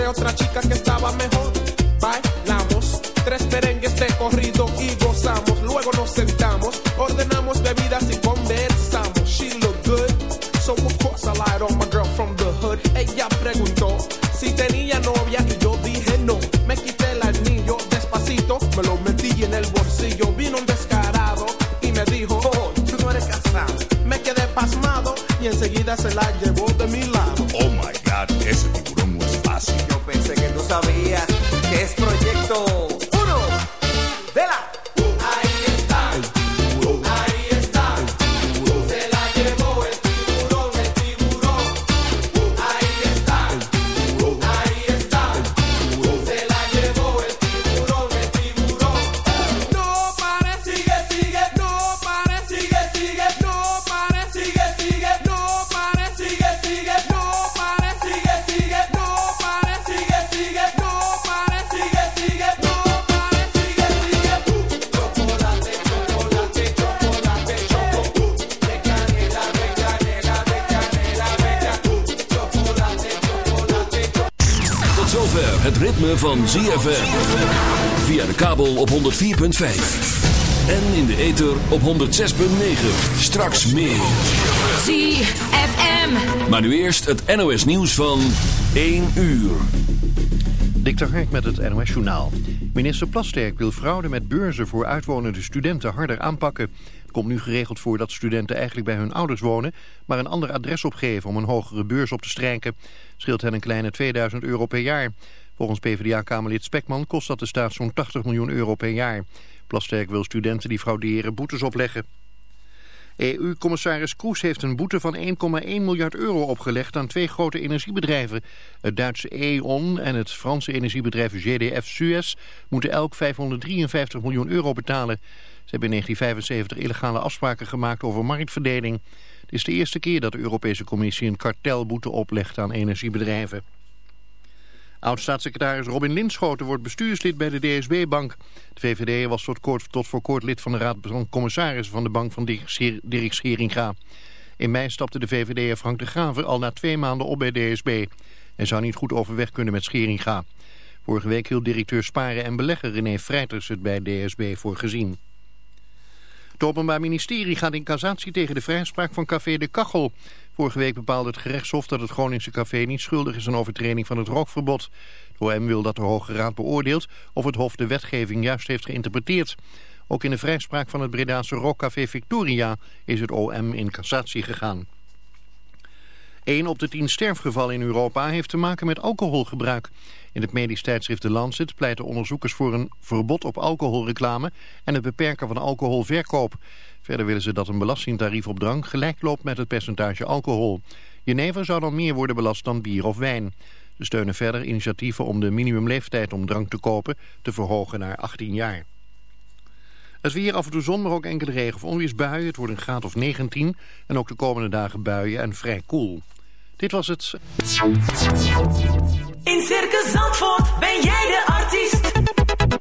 encontré otra chica que estaba mejor. Bailamos tres merengues de corrido y gozamos. Luego nos sentamos, ordenamos bebidas y conversamos. She looked good. So of course on my girl from the hood. Ella preguntó si tenía novia y yo dije no. Me quité el anillo despacito, me lo metí en el bolsillo. Vino un descarado y me dijo, oh, tú no eres casado. Me quedé pasmado y enseguida se la llevó 104.5. En in de ether op 106.9. Straks meer. ZFM. Maar nu eerst het NOS nieuws van 1 uur. Dik Hark met het NOS Journaal. Minister Plasterk wil fraude met beurzen voor uitwonende studenten harder aanpakken. Het komt nu geregeld voor dat studenten eigenlijk bij hun ouders wonen... maar een ander adres opgeven om een hogere beurs op te strijken. Scheelt hen een kleine 2000 euro per jaar. Volgens PvdA-kamerlid Spekman kost dat de staat zo'n 80 miljoen euro per jaar. Plasterk wil studenten die frauderen boetes opleggen. EU-commissaris Kroes heeft een boete van 1,1 miljard euro opgelegd aan twee grote energiebedrijven. Het Duitse E.ON en het Franse energiebedrijf GDF Suez moeten elk 553 miljoen euro betalen. Ze hebben in 1975 illegale afspraken gemaakt over marktverdeling. Het is de eerste keer dat de Europese Commissie een kartelboete oplegt aan energiebedrijven. Oud-staatssecretaris Robin Linschoten wordt bestuurslid bij de DSB-bank. De VVD was tot, tot voor kort lid van de raad van commissarissen van de bank van Dirk Scheringa. In mei stapte de VVD'er Frank de Graver al na twee maanden op bij DSB. Hij zou niet goed overweg kunnen met Scheringa. Vorige week hield directeur Sparen en Belegger René Freiters het bij DSB voor gezien. Het Openbaar Ministerie gaat in cassatie tegen de vrijspraak van Café de Kachel. Vorige week bepaalde het gerechtshof dat het Groningse café niet schuldig is aan overtreding van het rookverbod. Het OM wil dat de Hoge Raad beoordeelt of het Hof de wetgeving juist heeft geïnterpreteerd. Ook in de vrijspraak van het Bredaanse rookcafé Victoria is het OM in cassatie gegaan. 1 op de 10 sterfgevallen in Europa heeft te maken met alcoholgebruik. In het medisch tijdschrift The Lancet pleiten onderzoekers voor een verbod op alcoholreclame en het beperken van alcoholverkoop. Verder willen ze dat een belastingtarief op drank gelijk loopt met het percentage alcohol. Jenever zou dan meer worden belast dan bier of wijn. Ze steunen verder initiatieven om de minimumleeftijd om drank te kopen te verhogen naar 18 jaar. Het weer af en toe zon, maar ook enkele regen- of onweersbuien. Het wordt een graad of 19 en ook de komende dagen buien en vrij koel. Dit was het. In Circus Zandvoort ben jij de artiest.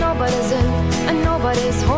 Nobody's in and nobody's home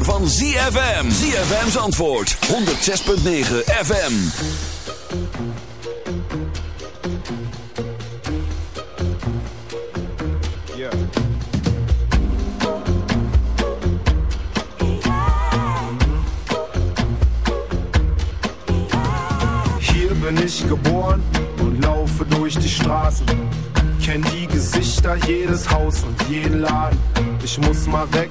zomer van ZFM. ZFM's antwoord. 106.9 FM. Hier bin ich geboren und laufe durch die Straßen. Kenn die Gesichter, jedes Haus und jeden Laden. Ich muss mal weg,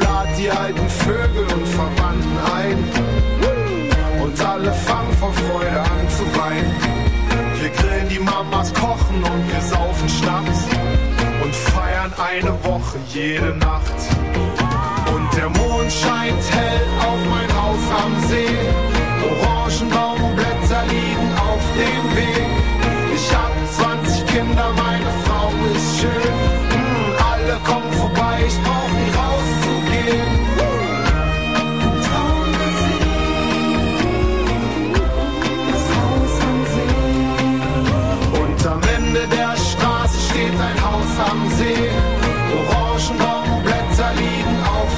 Lade die alten Vögel und Verwandten ein und alle fangen vor Freude an zu weinen. Wir grillen die Mamas, kochen und wir saufen Schnaps und feiern eine Woche jede Nacht. Und der Mond scheint hell auf mein Haus am See. Orangenbaumblätter liegen auf dem Weg. Ich hab 20 Kinder, meine Frau ist schön. Hm, alle kommen vorbei, ich brauch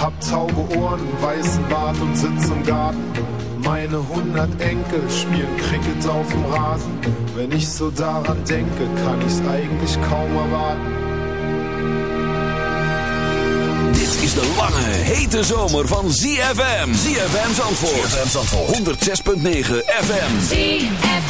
Hab taube Ohren, weißen Bart und sitz im Garten. Meine hundert Enkel spielen Cricket auf dem Rasen. Wenn ich so daran denke, kann ich's eigentlich kaum erwarten. Dit is de lange, hete zomer van ZFM. ZFM Zandvoort. ZFM Zandvoort. 106.9 FM. ZFM.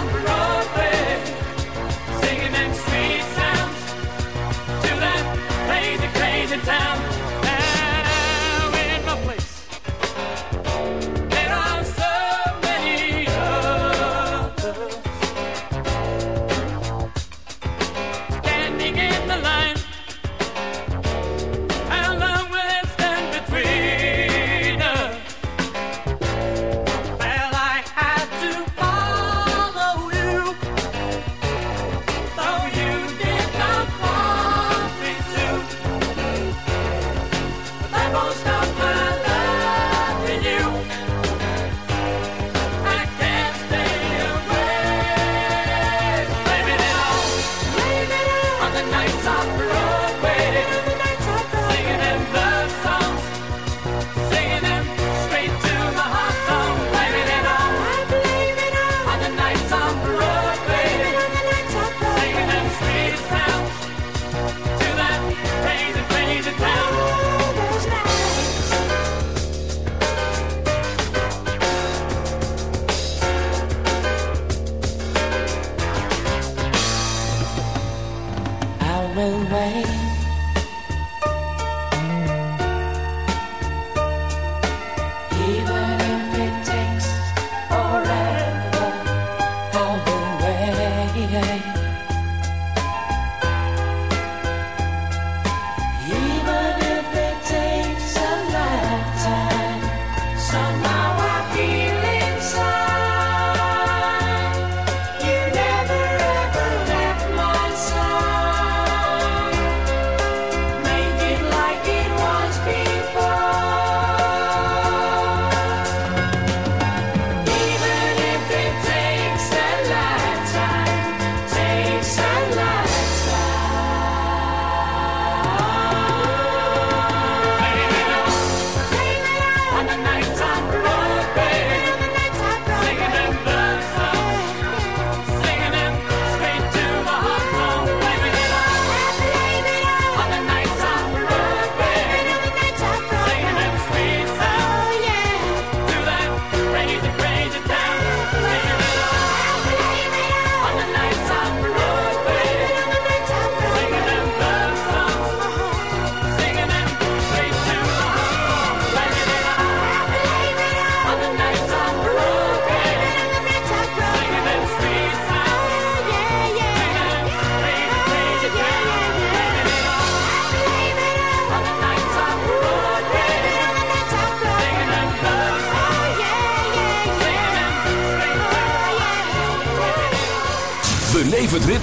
umbrella.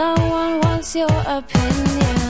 No one wants your opinion.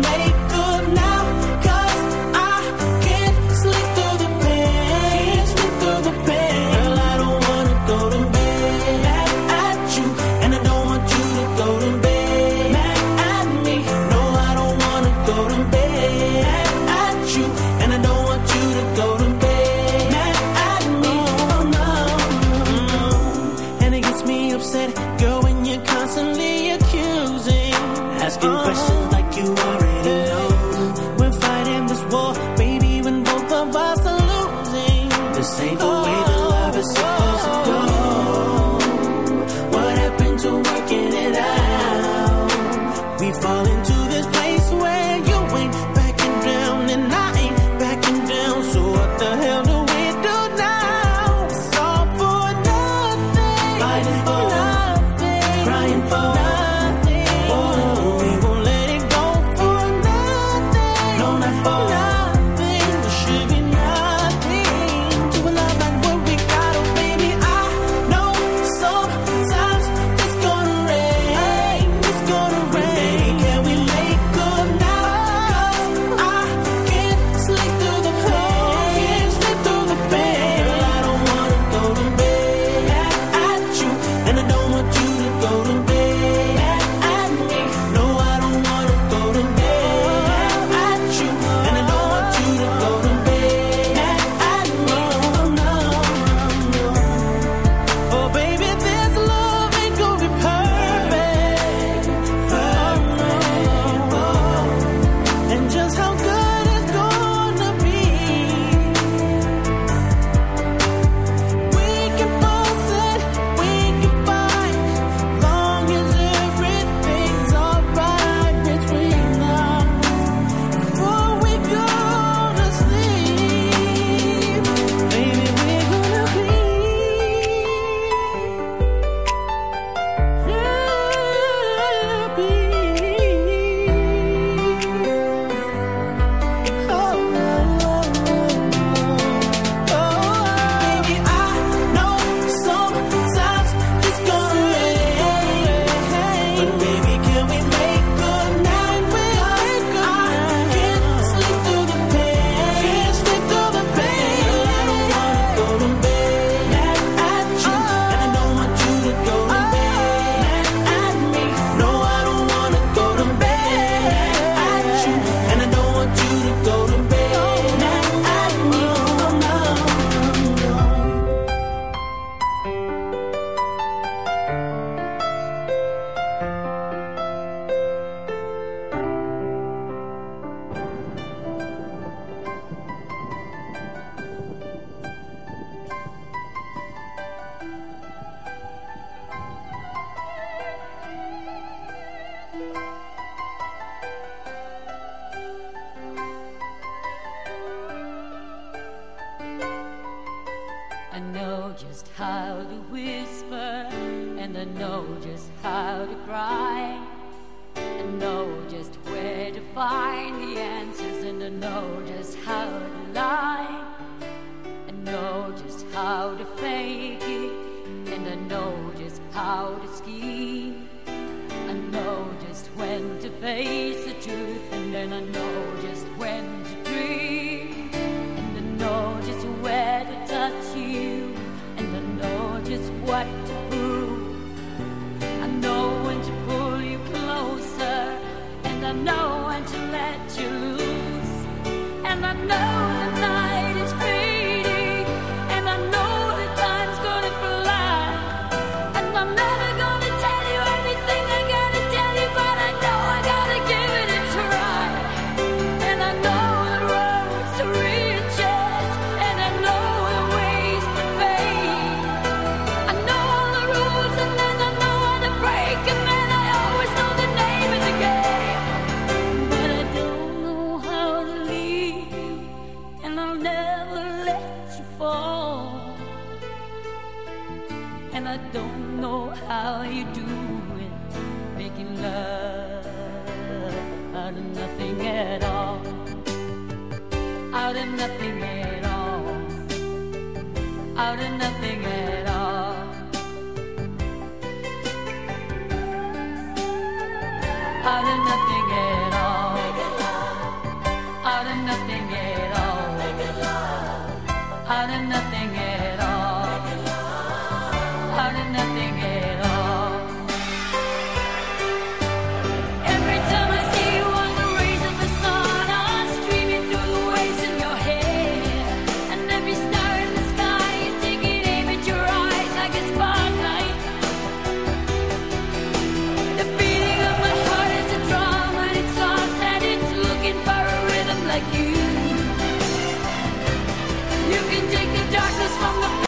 made